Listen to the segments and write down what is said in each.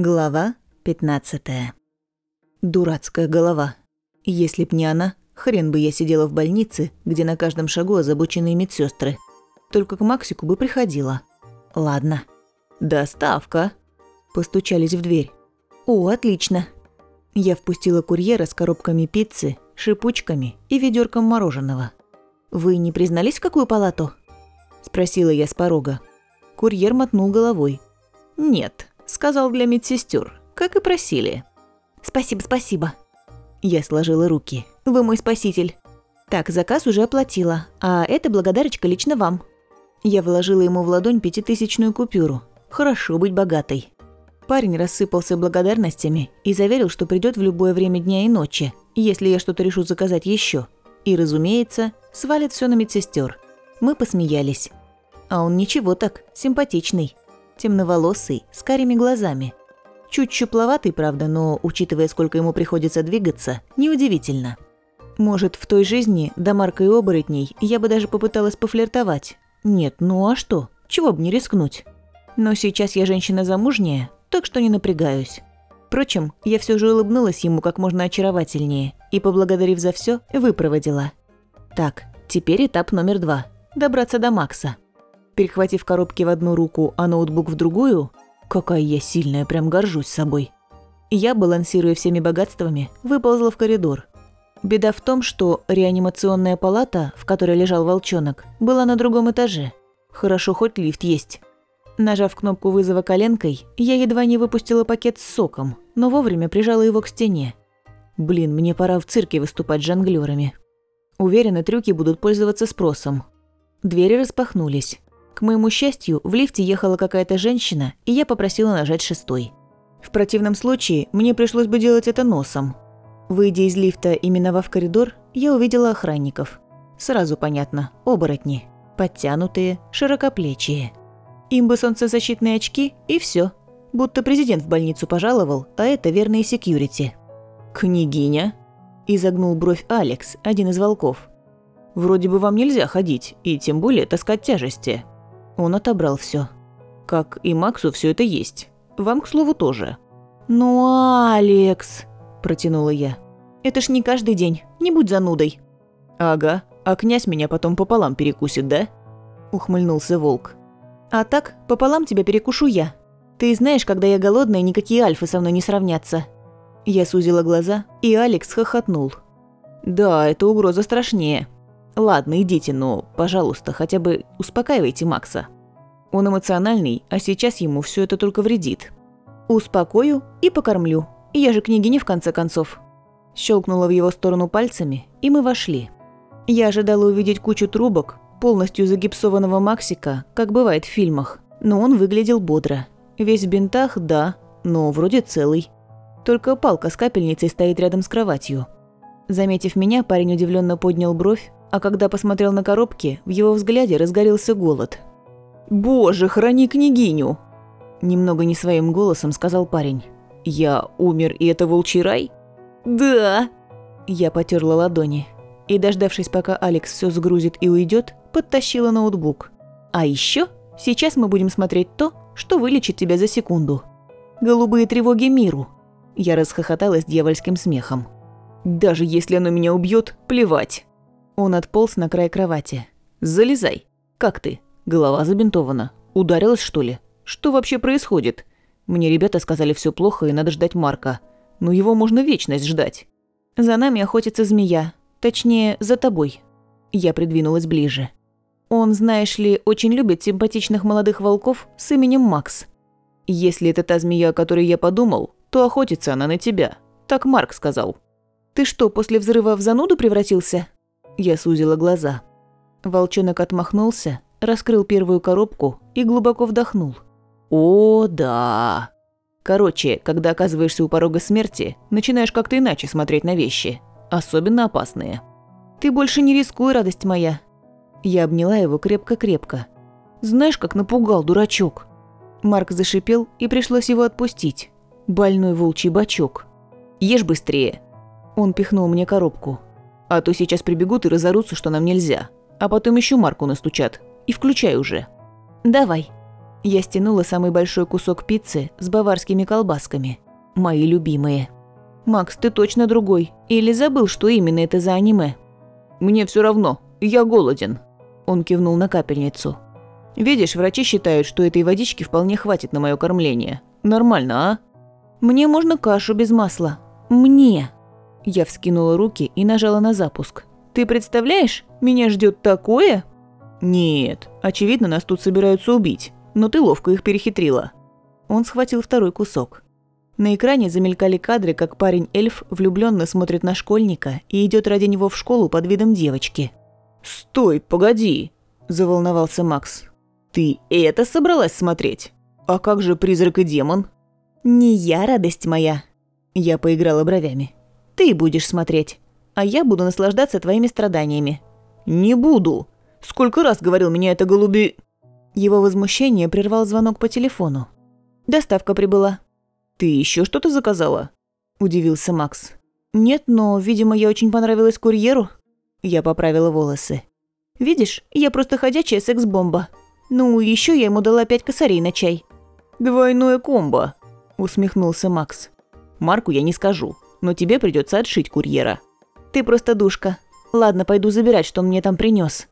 Глава 15. Дурацкая голова. Если б не она, хрен бы я сидела в больнице, где на каждом шагу озабоченные медсестры. Только к Максику бы приходила. Ладно. «Доставка!» Постучались в дверь. «О, отлично!» Я впустила курьера с коробками пиццы, шипучками и ведерком мороженого. «Вы не признались, в какую палату?» Спросила я с порога. Курьер мотнул головой. «Нет, Сказал для медсестер, как и просили. Спасибо, спасибо. Я сложила руки. Вы мой спаситель. Так, заказ уже оплатила, а это благодарочка лично вам. Я вложила ему в ладонь пятитысячную купюру. Хорошо быть богатой. Парень рассыпался благодарностями и заверил, что придет в любое время дня и ночи, если я что-то решу заказать еще. И, разумеется, свалит все на медсестер. Мы посмеялись. А он ничего так, симпатичный темноволосый, с карими глазами. Чуть щупловатый, правда, но, учитывая, сколько ему приходится двигаться, неудивительно. Может, в той жизни, до Марка и оборотней, я бы даже попыталась пофлиртовать. Нет, ну а что? Чего бы не рискнуть? Но сейчас я женщина замужняя, так что не напрягаюсь. Впрочем, я все же улыбнулась ему как можно очаровательнее и, поблагодарив за все, выпроводила. Так, теперь этап номер два – добраться до Макса. Перехватив коробки в одну руку, а ноутбук в другую, какая я сильная, прям горжусь собой. Я, балансируя всеми богатствами, выползла в коридор. Беда в том, что реанимационная палата, в которой лежал волчонок, была на другом этаже. Хорошо, хоть лифт есть. Нажав кнопку вызова коленкой, я едва не выпустила пакет с соком, но вовремя прижала его к стене. Блин, мне пора в цирке выступать жонглёрами. Уверена, трюки будут пользоваться спросом. Двери распахнулись. К моему счастью, в лифте ехала какая-то женщина, и я попросила нажать шестой. В противном случае мне пришлось бы делать это носом. Выйдя из лифта и миновав коридор, я увидела охранников. Сразу понятно, оборотни. Подтянутые, широкоплечие. Им бы солнцезащитные очки, и все. Будто президент в больницу пожаловал, а это верные секьюрити. «Княгиня?» – изогнул бровь Алекс, один из волков. «Вроде бы вам нельзя ходить, и тем более таскать тяжести». Он отобрал все. Как и Максу все это есть. Вам, к слову, тоже. «Ну, Алекс!» – протянула я. «Это ж не каждый день, не будь занудой». «Ага, а князь меня потом пополам перекусит, да?» – ухмыльнулся волк. «А так, пополам тебя перекушу я. Ты знаешь, когда я голодная, никакие альфы со мной не сравнятся». Я сузила глаза, и Алекс хохотнул. «Да, эта угроза страшнее. Ладно, идите, но, пожалуйста, хотя бы успокаивайте Макса. Он эмоциональный, а сейчас ему все это только вредит. Успокою и покормлю. Я же княгиня в конце концов. Щелкнула в его сторону пальцами, и мы вошли. Я ожидала увидеть кучу трубок, полностью загипсованного Максика, как бывает в фильмах, но он выглядел бодро. Весь в бинтах, да, но вроде целый. Только палка с капельницей стоит рядом с кроватью. Заметив меня, парень удивленно поднял бровь, а когда посмотрел на коробки, в его взгляде разгорелся голод. «Боже, храни княгиню!» Немного не своим голосом сказал парень. «Я умер, и это волчий рай?» «Да!» Я потерла ладони и, дождавшись, пока Алекс все сгрузит и уйдет, подтащила ноутбук. «А еще сейчас мы будем смотреть то, что вылечит тебя за секунду. Голубые тревоги миру!» Я расхохоталась дьявольским смехом. «Даже если оно меня убьет, плевать!» Он отполз на край кровати. «Залезай. Как ты? Голова забинтована. Ударилась, что ли? Что вообще происходит? Мне ребята сказали, все плохо и надо ждать Марка. Но его можно вечность ждать. За нами охотится змея. Точнее, за тобой». Я придвинулась ближе. Он, знаешь ли, очень любит симпатичных молодых волков с именем Макс. Если это та змея, о которой я подумал, то охотится она на тебя. Так Марк сказал. Ты что, после взрыва в зануду превратился? Я сузила глаза. Волчонок отмахнулся, раскрыл первую коробку и глубоко вдохнул. «О, да!» Короче, когда оказываешься у порога смерти, начинаешь как-то иначе смотреть на вещи, особенно опасные. «Ты больше не рискуй, радость моя!» Я обняла его крепко-крепко. «Знаешь, как напугал, дурачок!» Марк зашипел, и пришлось его отпустить. Больной волчий бачок. «Ешь быстрее!» Он пихнул мне коробку. А то сейчас прибегут и разорутся, что нам нельзя. А потом еще Марку настучат. И включай уже. Давай. Я стянула самый большой кусок пиццы с баварскими колбасками. Мои любимые. «Макс, ты точно другой. Или забыл, что именно это за аниме?» «Мне все равно. Я голоден». Он кивнул на капельницу. «Видишь, врачи считают, что этой водички вполне хватит на мое кормление. Нормально, а?» «Мне можно кашу без масла. Мне!» Я вскинула руки и нажала на запуск. «Ты представляешь, меня ждет такое?» «Нет, очевидно, нас тут собираются убить, но ты ловко их перехитрила». Он схватил второй кусок. На экране замелькали кадры, как парень-эльф влюбленно смотрит на школьника и идет ради него в школу под видом девочки. «Стой, погоди!» – заволновался Макс. «Ты это собралась смотреть? А как же призрак и демон?» «Не я, радость моя!» Я поиграла бровями. «Ты будешь смотреть, а я буду наслаждаться твоими страданиями». «Не буду! Сколько раз говорил меня это голуби...» Его возмущение прервал звонок по телефону. «Доставка прибыла». «Ты еще что-то заказала?» – удивился Макс. «Нет, но, видимо, я очень понравилась курьеру». Я поправила волосы. «Видишь, я просто ходячая секс-бомба. Ну, еще я ему дала пять косарей на чай». «Двойное комбо», – усмехнулся Макс. «Марку я не скажу, но тебе придется отшить курьера». «Ты просто душка. Ладно, пойду забирать, что он мне там принес.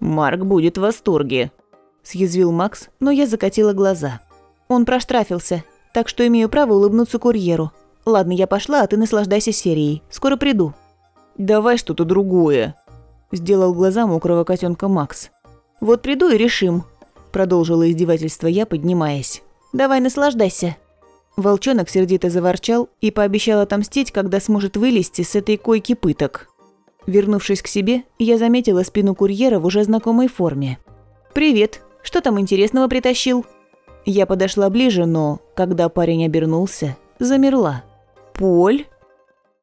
«Марк будет в восторге», – съязвил Макс, но я закатила глаза. «Он проштрафился, так что имею право улыбнуться курьеру. Ладно, я пошла, а ты наслаждайся серией. Скоро приду». «Давай что-то другое», – сделал глаза мокрого котенка Макс. «Вот приду и решим», – продолжила издевательство я, поднимаясь. «Давай наслаждайся». Волчонок сердито заворчал и пообещал отомстить, когда сможет вылезти с этой койки пыток. Вернувшись к себе, я заметила спину курьера в уже знакомой форме. «Привет, что там интересного притащил?» Я подошла ближе, но, когда парень обернулся, замерла. «Поль?»